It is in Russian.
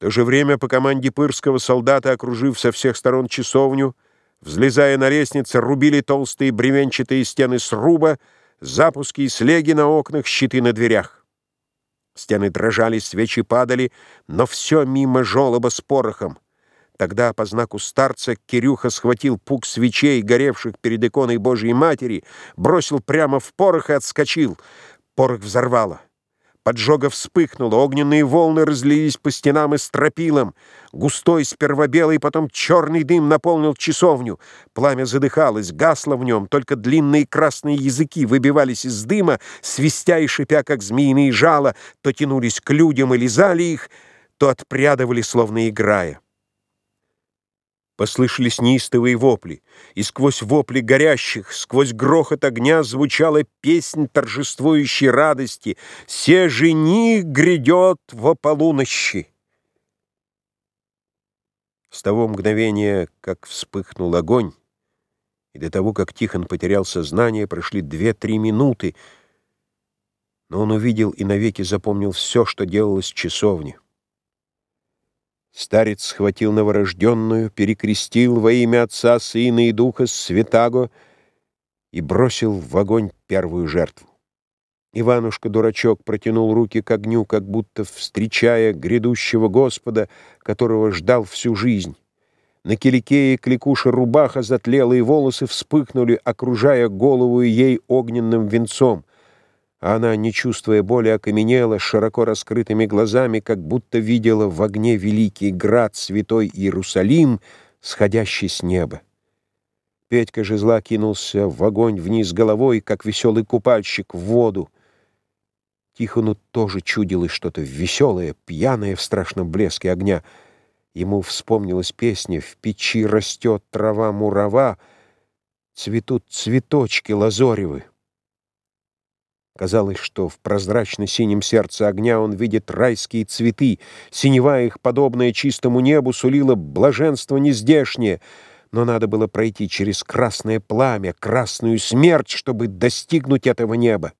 то же время по команде пырского солдата, окружив со всех сторон часовню, взлезая на лестницы, рубили толстые бревенчатые стены сруба, запуски и слеги на окнах, щиты на дверях. Стены дрожали, свечи падали, но все мимо жолоба с порохом. Тогда по знаку старца Кирюха схватил пук свечей, горевших перед иконой Божьей Матери, бросил прямо в порох и отскочил. Порох взорвало. Поджога вспыхнула, огненные волны разлились по стенам и стропилам. Густой, сперва белый, потом черный дым наполнил часовню. Пламя задыхалось, гасло в нем, только длинные красные языки выбивались из дыма, свистя и шипя, как змеиные жало, то тянулись к людям и лизали их, то отпрядывали, словно играя. Послышались неистовые вопли, и сквозь вопли горящих, сквозь грохот огня звучала песнь торжествующей радости «Се жених грядет во полунощи». С того мгновения, как вспыхнул огонь, и до того, как Тихон потерял сознание, прошли две-три минуты, но он увидел и навеки запомнил все, что делалось в часовне. Старец схватил новорожденную, перекрестил во имя Отца, Сына и Духа Святаго и бросил в огонь первую жертву. Иванушка-дурачок протянул руки к огню, как будто встречая грядущего Господа, которого ждал всю жизнь. На киликее кликуша рубаха затлелые волосы вспыхнули, окружая голову ей огненным венцом она, не чувствуя боли, окаменела широко раскрытыми глазами, как будто видела в огне великий град, святой Иерусалим, сходящий с неба. Петька же зла кинулся в огонь вниз головой, как веселый купальщик в воду. Тихону тоже чудилось что-то веселое, пьяное в страшном блеске огня. Ему вспомнилась песня «В печи растет трава мурава, цветут цветочки лазоревы». Казалось, что в прозрачно-синем сердце огня он видит райские цветы, синева их, подобное чистому небу, сулило блаженство нездешнее, но надо было пройти через красное пламя, красную смерть, чтобы достигнуть этого неба.